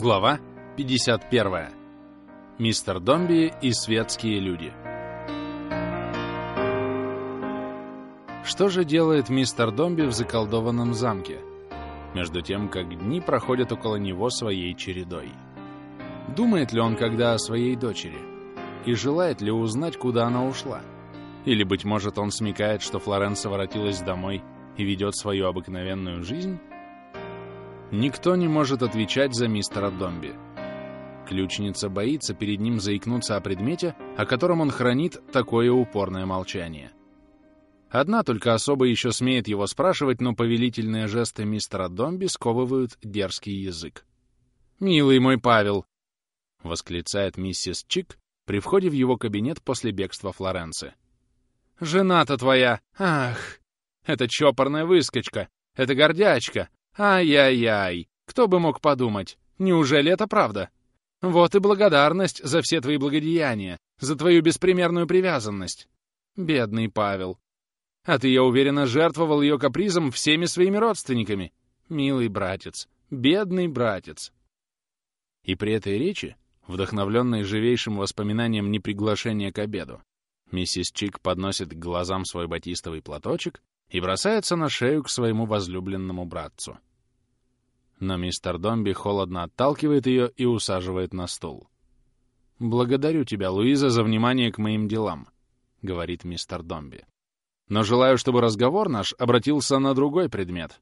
Глава 51. Мистер Домби и светские люди. Что же делает мистер Домби в заколдованном замке, между тем, как дни проходят около него своей чередой? Думает ли он когда о своей дочери? И желает ли узнать, куда она ушла? Или, быть может, он смекает, что Флоренса воротилась домой и ведет свою обыкновенную жизнь? Никто не может отвечать за мистера Домби. Ключница боится перед ним заикнуться о предмете, о котором он хранит такое упорное молчание. Одна только особо еще смеет его спрашивать, но повелительные жесты мистера Домби сковывают дерзкий язык. «Милый мой Павел!» — восклицает миссис Чик при входе в его кабинет после бегства Флоренции. «Жена-то твоя! Ах! Это чопорная выскочка! Это гордячка! Ай-яй-яй, кто бы мог подумать? Неужели это правда? Вот и благодарность за все твои благодеяния, за твою беспримерную привязанность. Бедный Павел. А ты, я уверена, жертвовал ее капризом всеми своими родственниками. Милый братец, бедный братец. И при этой речи, вдохновленной живейшим воспоминанием неприглашения к обеду, миссис Чик подносит к глазам свой батистовый платочек и бросается на шею к своему возлюбленному братцу. Но мистер Домби холодно отталкивает ее и усаживает на стул. «Благодарю тебя, Луиза, за внимание к моим делам», — говорит мистер Домби. «Но желаю, чтобы разговор наш обратился на другой предмет.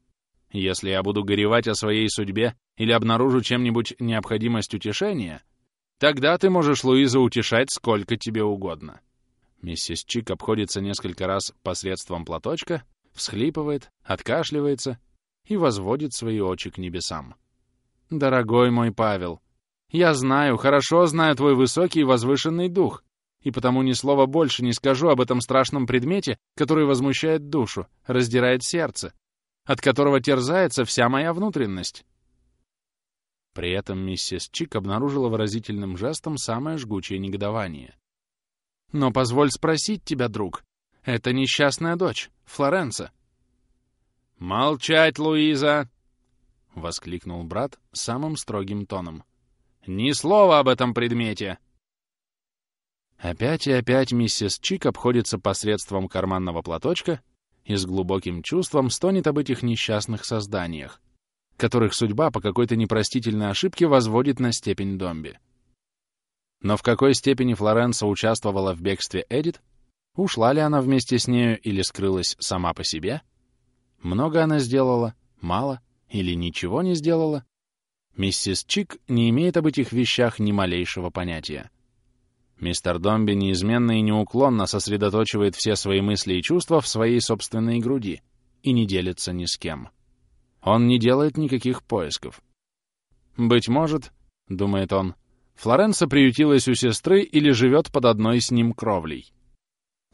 Если я буду горевать о своей судьбе или обнаружу чем-нибудь необходимость утешения, тогда ты можешь, Луиза, утешать сколько тебе угодно». Миссис Чик обходится несколько раз посредством платочка, всхлипывает, откашливается и возводит свои очи к небесам. «Дорогой мой Павел, я знаю, хорошо знаю твой высокий и возвышенный дух, и потому ни слова больше не скажу об этом страшном предмете, который возмущает душу, раздирает сердце, от которого терзается вся моя внутренность». При этом миссис Чик обнаружила выразительным жестом самое жгучее негодование. «Но позволь спросить тебя, друг, это несчастная дочь, Флоренса. «Молчать, Луиза!» — воскликнул брат самым строгим тоном. «Ни слова об этом предмете!» Опять и опять миссис Чик обходится посредством карманного платочка и с глубоким чувством стонет об этих несчастных созданиях, которых судьба по какой-то непростительной ошибке возводит на степень домби. Но в какой степени Флоренса участвовала в бегстве Эдит, Ушла ли она вместе с нею или скрылась сама по себе? Много она сделала, мало или ничего не сделала? Миссис Чик не имеет об этих вещах ни малейшего понятия. Мистер Домби неизменно и неуклонно сосредоточивает все свои мысли и чувства в своей собственной груди и не делится ни с кем. Он не делает никаких поисков. «Быть может, — думает он, — Флоренса приютилась у сестры или живет под одной с ним кровлей.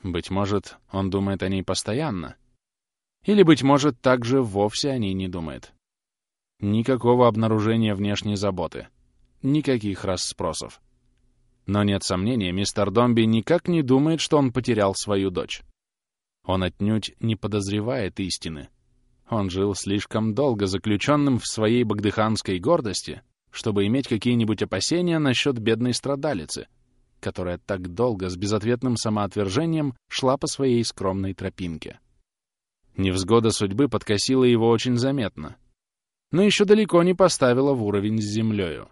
Быть может, он думает о ней постоянно. Или, быть может, также вовсе о ней не думает. Никакого обнаружения внешней заботы. Никаких расспросов. Но нет сомнения, мистер Домби никак не думает, что он потерял свою дочь. Он отнюдь не подозревает истины. Он жил слишком долго заключенным в своей багдыханской гордости, чтобы иметь какие-нибудь опасения насчет бедной страдалицы, которая так долго с безответным самоотвержением шла по своей скромной тропинке. Невзгода судьбы подкосила его очень заметно, но еще далеко не поставила в уровень с землею.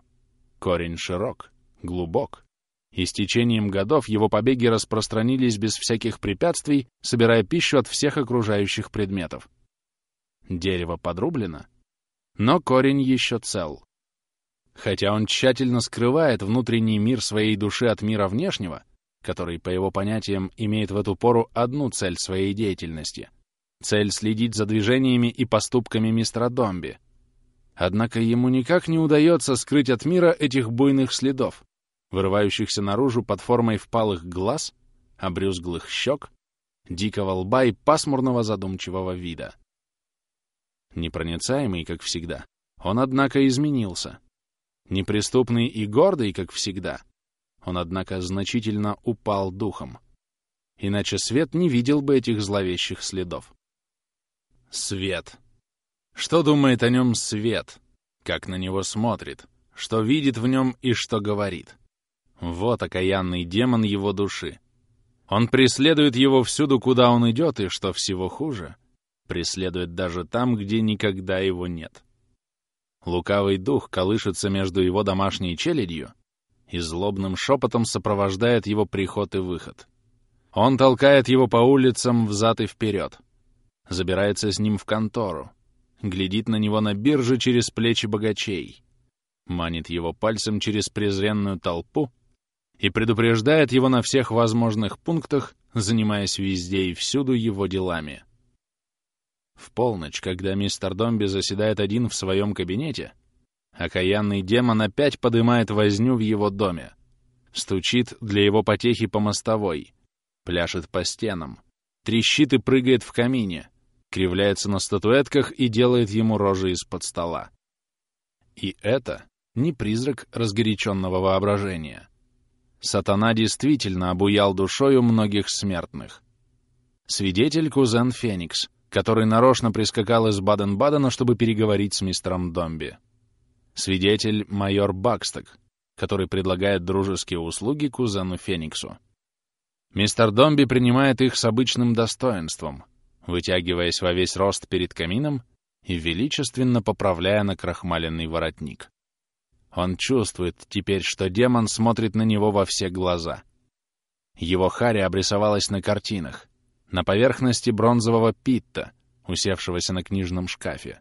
Корень широк, глубок, и с течением годов его побеги распространились без всяких препятствий, собирая пищу от всех окружающих предметов. Дерево подрублено, но корень еще цел. Хотя он тщательно скрывает внутренний мир своей души от мира внешнего, который, по его понятиям, имеет в эту пору одну цель своей деятельности — цель следить за движениями и поступками мистера Домби. Однако ему никак не удается скрыть от мира этих буйных следов, вырывающихся наружу под формой впалых глаз, обрюзглых щек, дикого лба и пасмурного задумчивого вида. Непроницаемый, как всегда, он, однако, изменился. Неприступный и гордый, как всегда, он, однако, значительно упал духом. Иначе Свет не видел бы этих зловещих следов. Свет. Что думает о нем Свет? Как на него смотрит? что видит в нем и что говорит. Вот окаянный демон его души. Он преследует его всюду, куда он идет, и, что всего хуже, преследует даже там, где никогда его нет. Лукавый дух колышется между его домашней челядью и злобным шепотом сопровождает его приход и выход. Он толкает его по улицам взад и вперед, забирается с ним в контору, глядит на него на бирже через плечи богачей, манит его пальцем через презренную толпу и предупреждает его на всех возможных пунктах, занимаясь везде и всюду его делами. В полночь, когда мистер Домби заседает один в своем кабинете, окаянный демон опять подымает возню в его доме, стучит для его потехи по мостовой, пляшет по стенам, трещит и прыгает в камине, кривляется на статуэтках и делает ему рожи из-под стола. И это не призрак разгоряченного воображения. Сатана действительно обуял душою многих смертных. Свидетель кузен Феникс, который нарочно прискакал из Баден-Бадена, чтобы переговорить с мистером Домби. Свидетель майор Баксток, который предлагает дружеские услуги кузену Фениксу. Мистер Домби принимает их с обычным достоинством, вытягиваясь во весь рост перед камином и величественно поправляя на крахмаленный воротник. Он чувствует теперь, что демон смотрит на него во все глаза. Его харя обрисовалась на картинах, на поверхности бронзового питта, усевшегося на книжном шкафе,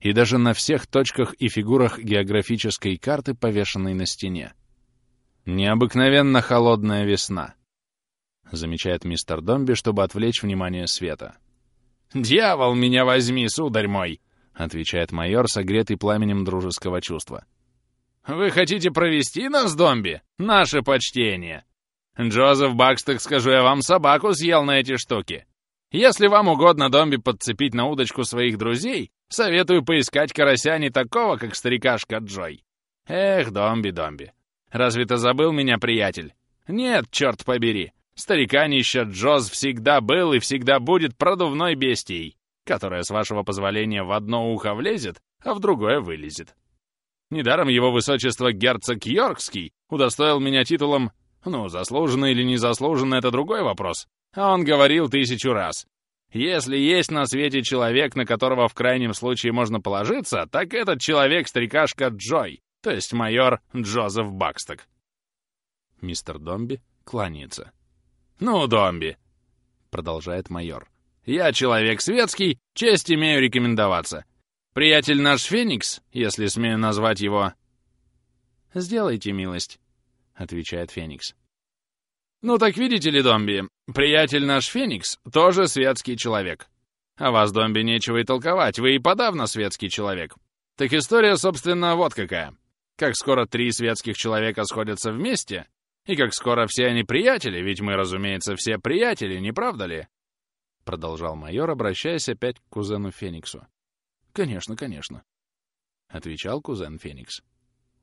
и даже на всех точках и фигурах географической карты, повешенной на стене. Необыкновенно холодная весна —— замечает мистер Домби, чтобы отвлечь внимание света. «Дьявол, меня возьми, сударь мой!» — отвечает майор, согретый пламенем дружеского чувства. «Вы хотите провести нас, Домби? Наше почтение! Джозеф Баксток, скажу я вам, собаку съел на эти штуки. Если вам угодно, Домби, подцепить на удочку своих друзей, советую поискать карася не такого, как старикашка Джой. Эх, Домби, Домби, разве ты забыл меня, приятель? Нет, черт побери, Стариканище Джоз всегда был и всегда будет продувной бестией, которая, с вашего позволения, в одно ухо влезет, а в другое вылезет. Недаром его высочество герцог Йоркский удостоил меня титулом «Ну, заслуженно или незаслуженно — это другой вопрос», а он говорил тысячу раз. Если есть на свете человек, на которого в крайнем случае можно положиться, так этот человек — старикашка Джой, то есть майор Джозеф Баксток. Мистер Домби кланяется. «Ну, Домби», — продолжает майор, — «я человек светский, честь имею рекомендоваться. Приятель наш Феникс, если смею назвать его...» «Сделайте милость», — отвечает Феникс. «Ну так видите ли, Домби, приятель наш Феникс тоже светский человек. А вас, Домби, нечего и толковать, вы и подавно светский человек. Так история, собственно, вот какая. Как скоро три светских человека сходятся вместе, и как скоро все они приятели, ведь мы, разумеется, все приятели, не правда ли?» Продолжал майор, обращаясь опять к кузену Фениксу. «Конечно, конечно», — отвечал кузен Феникс.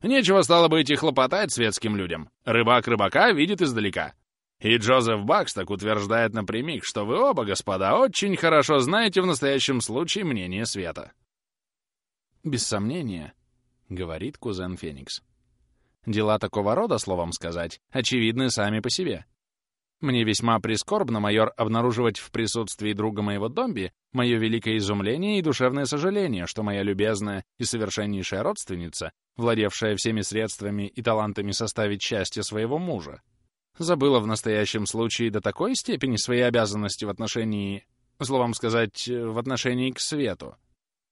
«Нечего стало быть и хлопотать светским людям. Рыбак рыбака видит издалека. И Джозеф Баксток утверждает напрямик, что вы оба, господа, очень хорошо знаете в настоящем случае мнение света». «Без сомнения», — говорит кузен Феникс. Дела такого рода, словом сказать, очевидны сами по себе. Мне весьма прискорбно, майор, обнаруживать в присутствии друга моего Домби мое великое изумление и душевное сожаление, что моя любезная и совершеннейшая родственница, владевшая всеми средствами и талантами составить счастье своего мужа, забыла в настоящем случае до такой степени свои обязанности в отношении, словом сказать, в отношении к свету,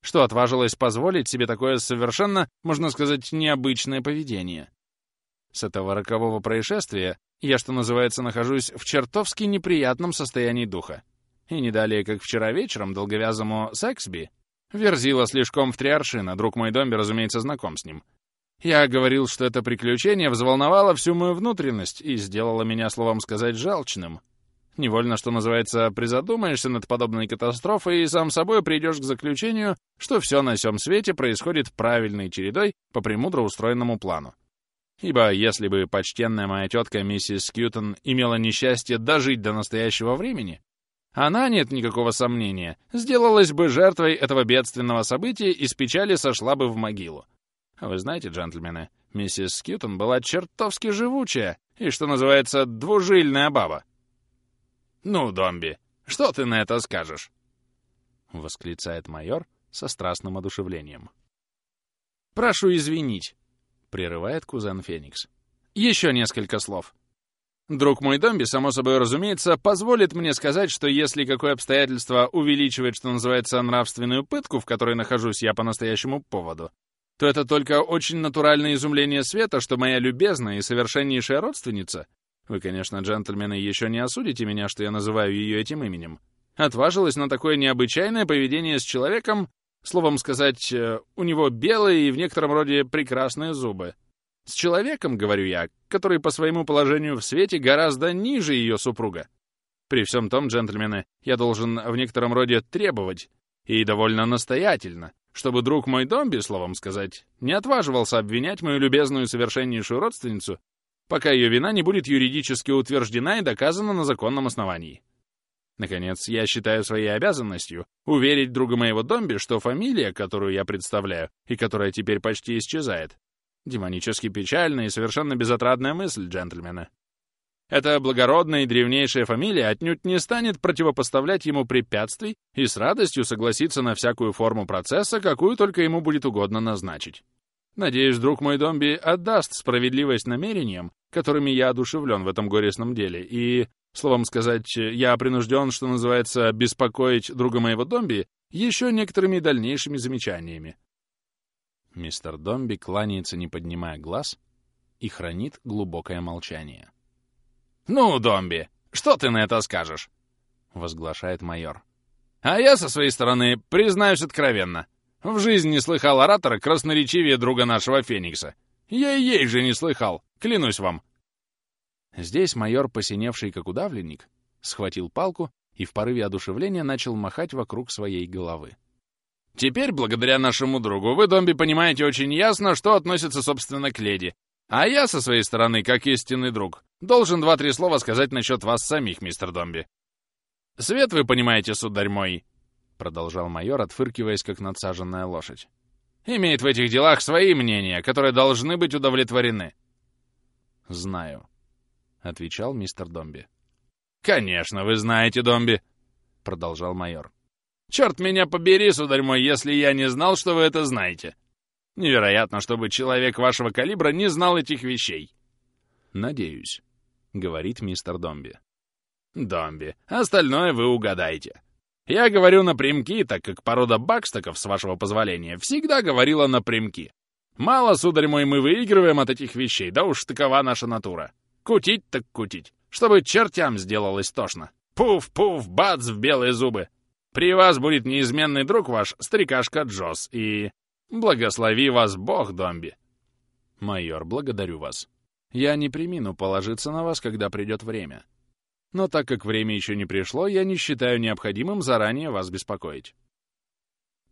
что отважилась позволить себе такое совершенно, можно сказать, необычное поведение. С этого рокового происшествия я, что называется, нахожусь в чертовски неприятном состоянии духа. И не далее, как вчера вечером, долговязому Сексби, верзила слишком в три аршина, друг мой Домби, разумеется, знаком с ним. Я говорил, что это приключение взволновало всю мою внутренность и сделало меня, словом сказать, жалчным. Невольно, что называется, призадумаешься над подобной катастрофой и сам собой придешь к заключению, что все на всем свете происходит правильной чередой по премудро устроенному плану. Ибо если бы почтенная моя тетка миссис Скьютон имела несчастье дожить до настоящего времени, она, нет никакого сомнения, сделалась бы жертвой этого бедственного события и с печали сошла бы в могилу. Вы знаете, джентльмены, миссис Скьютон была чертовски живучая и, что называется, двужильная баба. «Ну, Домби, что ты на это скажешь?» — восклицает майор со страстным одушевлением. «Прошу извинить», — прерывает кузен Феникс. «Еще несколько слов. Друг мой Домби, само собой разумеется, позволит мне сказать, что если какое обстоятельство увеличивает, что называется, нравственную пытку, в которой нахожусь я по настоящему поводу, то это только очень натуральное изумление света, что моя любезная и совершеннейшая родственница, вы, конечно, джентльмены, еще не осудите меня, что я называю ее этим именем, отважилась на такое необычайное поведение с человеком, словом сказать, э, у него белые и в некотором роде прекрасные зубы, с человеком, говорю я, который по своему положению в свете гораздо ниже ее супруга. При всем том, джентльмены, я должен в некотором роде требовать, и довольно настоятельно, чтобы друг мой Домби, словом сказать, не отваживался обвинять мою любезную совершеннейшую родственницу, пока ее вина не будет юридически утверждена и доказана на законном основании. Наконец, я считаю своей обязанностью уверить друга моего Домби, что фамилия, которую я представляю, и которая теперь почти исчезает, Демонически печальная и совершенно безотрадная мысль, джентльмены. Эта благородная и древнейшая фамилия отнюдь не станет противопоставлять ему препятствий и с радостью согласится на всякую форму процесса, какую только ему будет угодно назначить. Надеюсь, друг мой Домби отдаст справедливость намерениям, которыми я одушевлен в этом горестном деле, и, словом сказать, я принужден, что называется, беспокоить друга моего Домби еще некоторыми дальнейшими замечаниями, Мистер Домби кланяется, не поднимая глаз, и хранит глубокое молчание. «Ну, Домби, что ты на это скажешь?» — возглашает майор. «А я, со своей стороны, признаюсь откровенно, в жизни не слыхал оратора красноречивее друга нашего Феникса. Я и ей же не слыхал, клянусь вам». Здесь майор, посиневший как удавленник, схватил палку и в порыве одушевления начал махать вокруг своей головы. Теперь, благодаря нашему другу, вы, Домби, понимаете очень ясно, что относится, собственно, к леди. А я, со своей стороны, как истинный друг, должен два-три слова сказать насчет вас самих, мистер Домби. «Свет, вы понимаете, сударь мой», — продолжал майор, отфыркиваясь, как надсаженная лошадь, «имеет в этих делах свои мнения, которые должны быть удовлетворены». «Знаю», — отвечал мистер Домби. «Конечно, вы знаете, Домби», — продолжал майор. Черт меня побери, сударь мой, если я не знал, что вы это знаете. Невероятно, чтобы человек вашего калибра не знал этих вещей. Надеюсь, — говорит мистер Домби. Домби, остальное вы угадаете. Я говорю напрямки, так как порода бакстоков, с вашего позволения, всегда говорила напрямки. Мало, сударь мой, мы выигрываем от этих вещей, да уж такова наша натура. Кутить так кутить, чтобы чертям сделалось тошно. Пуф-пуф, бац в белые зубы. При вас будет неизменный друг ваш, старикашка Джос, и... Благослови вас Бог, Домби!» «Майор, благодарю вас. Я не примину положиться на вас, когда придет время. Но так как время еще не пришло, я не считаю необходимым заранее вас беспокоить».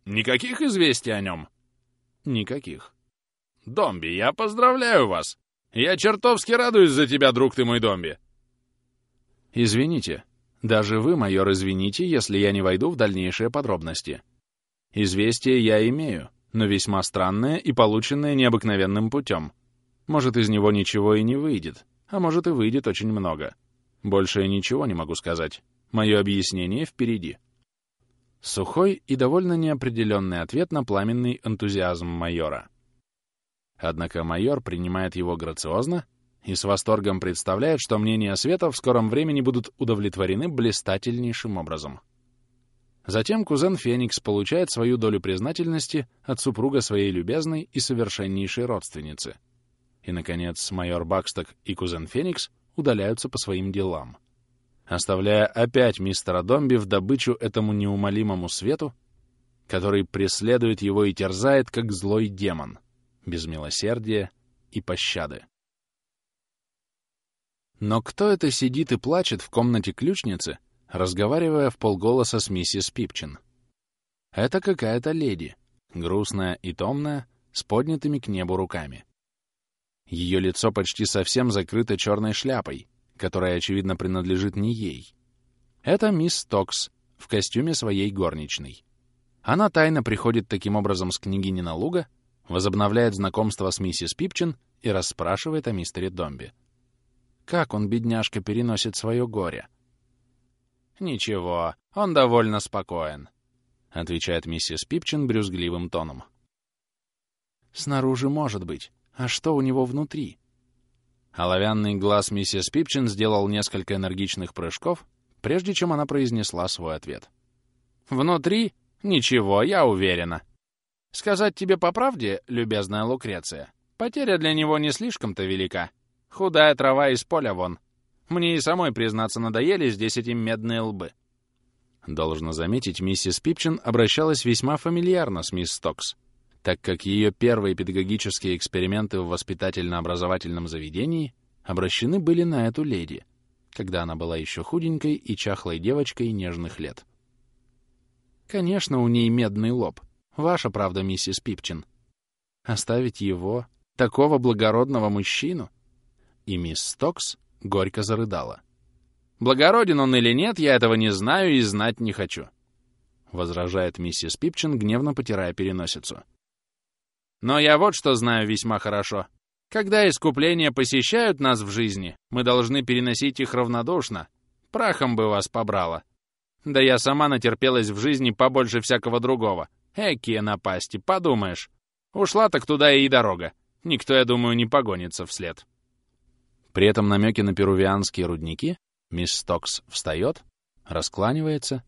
«Никаких известий о нем?» «Никаких». «Домби, я поздравляю вас! Я чертовски радуюсь за тебя, друг ты мой Домби!» «Извините, даже вы, майор, извините, если я не войду в дальнейшие подробности. Известие я имею, но весьма странное и полученное необыкновенным путем. Может, из него ничего и не выйдет, а может и выйдет очень много. Больше я ничего не могу сказать. Мое объяснение впереди. Сухой и довольно неопределенный ответ на пламенный энтузиазм майора. Однако майор принимает его грациозно и с восторгом представляет, что мнения Света в скором времени будут удовлетворены блистательнейшим образом. Затем кузен Феникс получает свою долю признательности от супруга своей любезной и совершеннейшей родственницы. И, наконец, майор Баксток и кузен Феникс удаляются по своим делам, оставляя опять мистера Домби в добычу этому неумолимому свету, который преследует его и терзает, как злой демон, без милосердия и пощады. Но кто это сидит и плачет в комнате ключницы, разговаривая в полголоса с миссис Пипчин? Это какая-то леди, грустная и томная, с поднятыми к небу руками. Ее лицо почти совсем закрыто черной шляпой, которая, очевидно, принадлежит не ей. Это мисс Токс в костюме своей горничной. Она тайно приходит таким образом с княгини на луга, возобновляет знакомство с миссис Пипчин и расспрашивает о мистере Домби. Как он, бедняжка, переносит свое горе? «Ничего, он довольно спокоен», — отвечает миссис Пипчин брюзгливым тоном. «Снаружи может быть. А что у него внутри?» Оловянный глаз миссис Пипчин сделал несколько энергичных прыжков, прежде чем она произнесла свой ответ. «Внутри? Ничего, я уверена. Сказать тебе по правде, любезная Лукреция, потеря для него не слишком-то велика. Худая трава из поля вон. Мне и самой, признаться, надоели здесь эти медные лбы. Должно заметить, миссис Пипчин обращалась весьма фамильярно с мисс Стокс, так как ее первые педагогические эксперименты в воспитательно-образовательном заведении обращены были на эту леди, когда она была еще худенькой и чахлой девочкой нежных лет. Конечно, у ней медный лоб. Ваша правда, миссис Пипчин. Оставить его, такого благородного мужчину? И мисс Стокс горько зарыдала. «Благороден он или нет, я этого не знаю и знать не хочу», — возражает миссис Пипчин, гневно потирая переносицу. «Но я вот что знаю весьма хорошо. Когда искупления посещают нас в жизни, мы должны переносить их равнодушно. Прахом бы вас побрало. Да я сама натерпелась в жизни побольше всякого другого. Экие напасти, подумаешь. Ушла так туда и дорога. Никто, я думаю, не погонится вслед». При этом намеки на перувианские рудники мисс Стокс встает, раскланивается,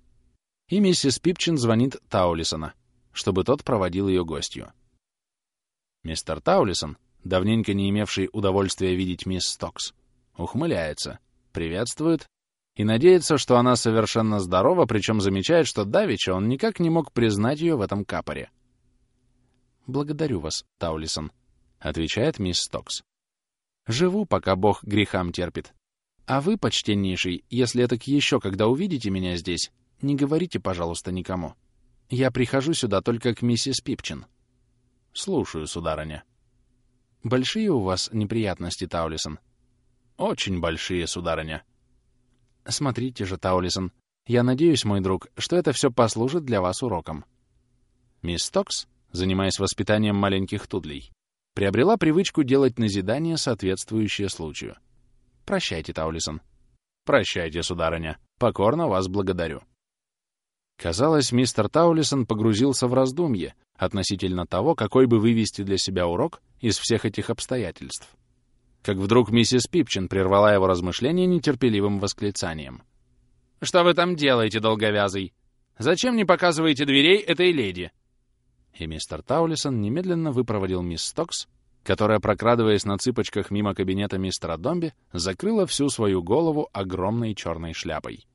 и миссис Пипчин звонит Таулисона, чтобы тот проводил ее гостью. Мистер Таулисон, давненько не имевший удовольствия видеть мисс Стокс, ухмыляется, приветствует и надеется, что она совершенно здорова, причем замечает, что давеча он никак не мог признать ее в этом капоре. «Благодарю вас, Таулисон», — отвечает мисс Стокс. Живу, пока Бог грехам терпит. А вы, почтеннейший, если это еще когда увидите меня здесь, не говорите, пожалуйста, никому. Я прихожу сюда только к миссис Пипчин. Слушаю, сударыня. Большие у вас неприятности, Таулисон? Очень большие, сударыня. Смотрите же, Таулисон, я надеюсь, мой друг, что это все послужит для вас уроком. Мисс Токс, занимаясь воспитанием маленьких тудлей, приобрела привычку делать назидания, соответствующие случаю. Прощайте, Таулисон. Прощайте, сударыня. Покорно вас благодарю. Казалось, мистер Таулисон погрузился в раздумье относительно того, какой бы вывести для себя урок из всех этих обстоятельств. Как вдруг миссис Пипчин прервала его размышления нетерпеливым восклицанием. «Что вы там делаете, долговязый? Зачем не показываете дверей этой леди?» И мистер Таулисон немедленно выпроводил мисс Стокс, которая, прокрадываясь на цыпочках мимо кабинета мистера Домби, закрыла всю свою голову огромной черной шляпой.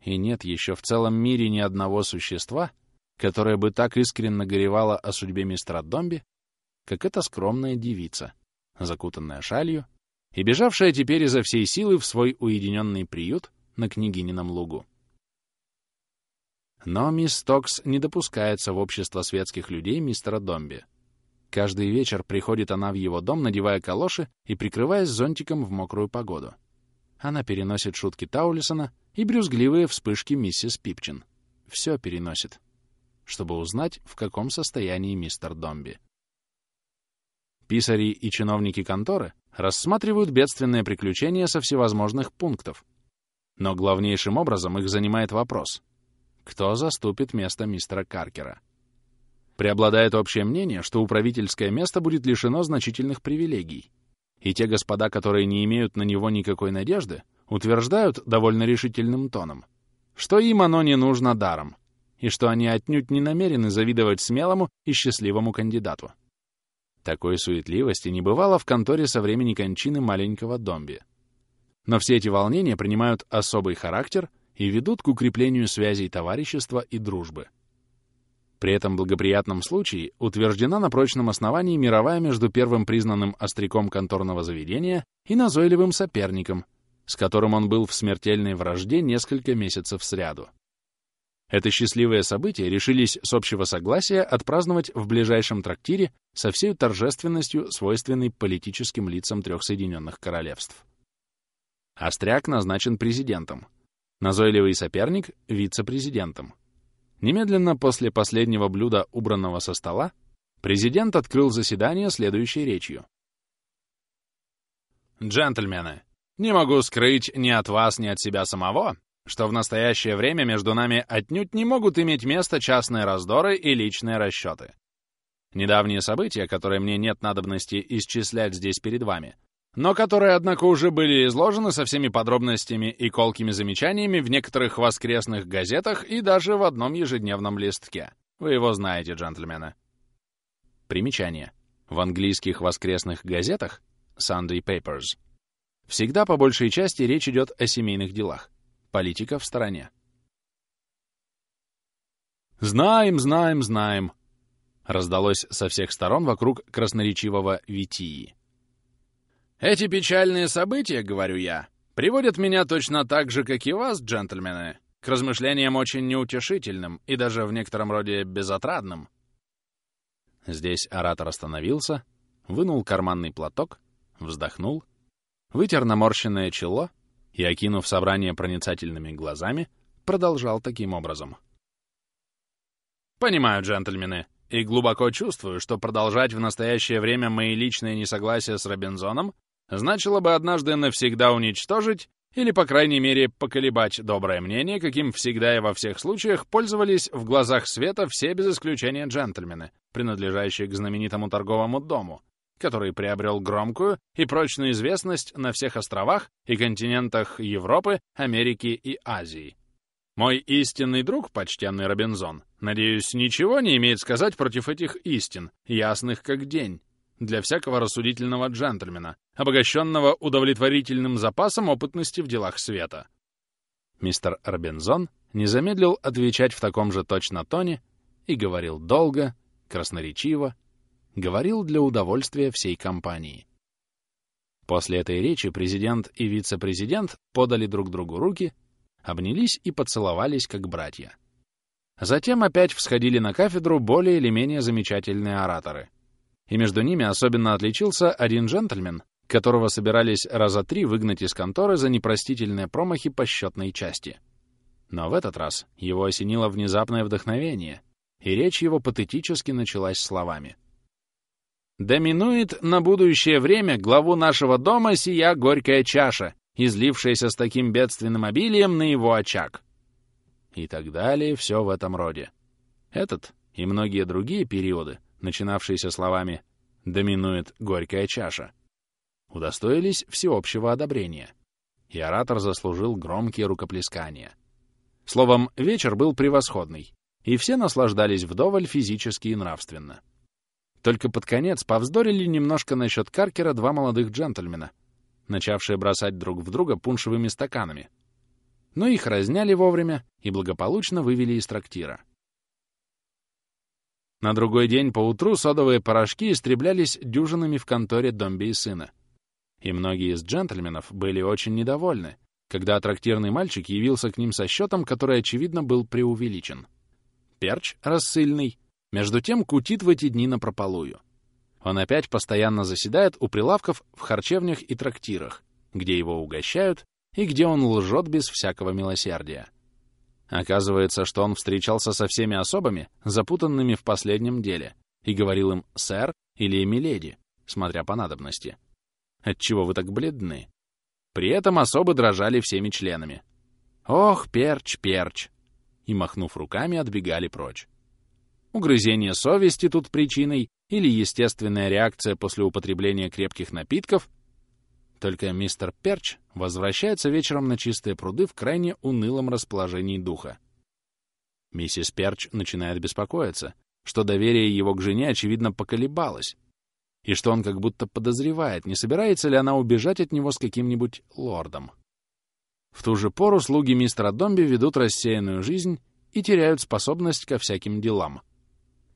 И нет еще в целом мире ни одного существа, которое бы так искренне горевало о судьбе мистера Домби, как эта скромная девица, закутанная шалью и бежавшая теперь изо всей силы в свой уединенный приют на княгинином лугу. Но мисс Токс не допускается в общество светских людей мистера Домби. Каждый вечер приходит она в его дом, надевая калоши и прикрываясь зонтиком в мокрую погоду. Она переносит шутки Таулисона и брюзгливые вспышки миссис Пипчин. Все переносит, чтобы узнать, в каком состоянии мистер Домби. Писари и чиновники конторы рассматривают бедственные приключения со всевозможных пунктов. Но главнейшим образом их занимает вопрос — кто заступит место мистера Каркера. Преобладает общее мнение, что управительское место будет лишено значительных привилегий, и те господа, которые не имеют на него никакой надежды, утверждают довольно решительным тоном, что им оно не нужно даром, и что они отнюдь не намерены завидовать смелому и счастливому кандидату. Такой суетливости не бывало в конторе со времени кончины маленького Домби. Но все эти волнения принимают особый характер и ведут к укреплению связей товарищества и дружбы. При этом благоприятном случае утверждена на прочном основании мировая между первым признанным остряком конторного заведения и назойливым соперником, с которым он был в смертельной вражде несколько месяцев сряду. Это счастливое событие решились с общего согласия отпраздновать в ближайшем трактире со всей торжественностью, свойственной политическим лицам трех Соединенных Королевств. Остряк назначен президентом, Назойливый соперник — вице-президентом. Немедленно после последнего блюда, убранного со стола, Президент открыл заседание следующей речью. «Джентльмены, не могу скрыть ни от вас, ни от себя самого, что в настоящее время между нами отнюдь не могут иметь место частные раздоры и личные расчеты. Недавние события, которые мне нет надобности исчислять здесь перед вами, но которые, однако, уже были изложены со всеми подробностями и колкими замечаниями в некоторых воскресных газетах и даже в одном ежедневном листке. Вы его знаете, джентльмены. Примечание. В английских воскресных газетах Sunday Papers всегда по большей части речь идет о семейных делах. Политика в стороне. «Знаем, знаем, знаем», — раздалось со всех сторон вокруг красноречивого Витии. Эти печальные события, говорю я, приводят меня точно так же, как и вас, джентльмены, к размышлениям очень неутешительным и даже в некотором роде безотрадным. Здесь оратор остановился, вынул карманный платок, вздохнул, вытер наморщенное чело и, окинув собрание проницательными глазами, продолжал таким образом. «Понимаю, джентльмены, и глубоко чувствую, что продолжать в настоящее время мои личные несогласия с Робинзоном значило бы однажды навсегда уничтожить или, по крайней мере, поколебать доброе мнение, каким всегда и во всех случаях пользовались в глазах света все без исключения джентльмены, принадлежащие к знаменитому торговому дому, который приобрел громкую и прочную известность на всех островах и континентах Европы, Америки и Азии. Мой истинный друг, почтенный Робинзон, надеюсь, ничего не имеет сказать против этих истин, ясных как день, для всякого рассудительного джентльмена, обогащенного удовлетворительным запасом опытности в делах света. Мистер Робинзон не замедлил отвечать в таком же точно тоне и говорил долго, красноречиво, говорил для удовольствия всей компании. После этой речи президент и вице-президент подали друг другу руки, обнялись и поцеловались, как братья. Затем опять всходили на кафедру более или менее замечательные ораторы — и между ними особенно отличился один джентльмен, которого собирались раза три выгнать из конторы за непростительные промахи по счетной части. Но в этот раз его осенило внезапное вдохновение, и речь его патетически началась словами. «Доминует на будущее время главу нашего дома сия горькая чаша, излившаяся с таким бедственным обилием на его очаг». И так далее, все в этом роде. Этот и многие другие периоды начинавшиеся словами «доминует горькая чаша», удостоились всеобщего одобрения, и оратор заслужил громкие рукоплескания. Словом, вечер был превосходный, и все наслаждались вдоволь физически и нравственно. Только под конец повздорили немножко насчет Каркера два молодых джентльмена, начавшие бросать друг в друга пуншевыми стаканами. Но их разняли вовремя и благополучно вывели из трактира. На другой день поутру содовые порошки истреблялись дюжинами в конторе Домби и сына. И многие из джентльменов были очень недовольны, когда трактирный мальчик явился к ним со счетом, который, очевидно, был преувеличен. Перч, рассыльный, между тем кутит в эти дни напропалую. Он опять постоянно заседает у прилавков в харчевнях и трактирах, где его угощают и где он лжет без всякого милосердия. Оказывается, что он встречался со всеми особами, запутанными в последнем деле, и говорил им «сэр» или «миледи», смотря по надобности. Отчего вы так бледны? При этом особы дрожали всеми членами. «Ох, перч, перч!» И, махнув руками, отбегали прочь. Угрызение совести тут причиной или естественная реакция после употребления крепких напитков — только мистер Перч возвращается вечером на чистые пруды в крайне унылом расположении духа. Миссис Перч начинает беспокоиться, что доверие его к жене, очевидно, поколебалось, и что он как будто подозревает, не собирается ли она убежать от него с каким-нибудь лордом. В ту же пору слуги мистера Домби ведут рассеянную жизнь и теряют способность ко всяким делам.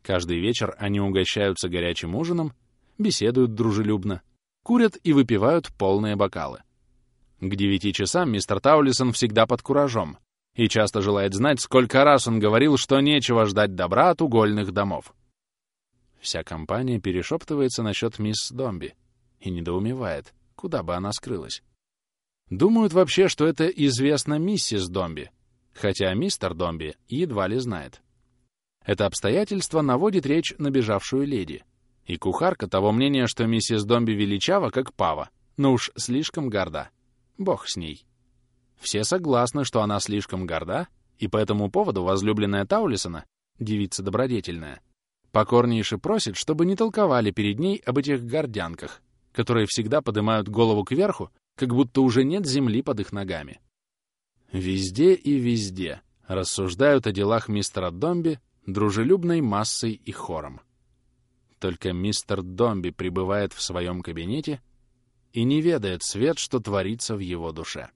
Каждый вечер они угощаются горячим ужином, беседуют дружелюбно, курят и выпивают полные бокалы. К девяти часам мистер Таулисон всегда под куражом и часто желает знать, сколько раз он говорил, что нечего ждать добра от угольных домов. Вся компания перешептывается насчет мисс Домби и недоумевает, куда бы она скрылась. Думают вообще, что это известно миссис Домби, хотя мистер Домби едва ли знает. Это обстоятельство наводит речь на бежавшую леди. И кухарка того мнения, что миссис Домби величава, как пава, но уж слишком горда. Бог с ней. Все согласны, что она слишком горда, и по этому поводу возлюбленная Таулисона, девица добродетельная, покорнейше просит, чтобы не толковали перед ней об этих гордянках, которые всегда поднимают голову кверху, как будто уже нет земли под их ногами. Везде и везде рассуждают о делах мистера Домби дружелюбной массой и хором. Только мистер Домби пребывает в своем кабинете и не ведает свет, что творится в его душе.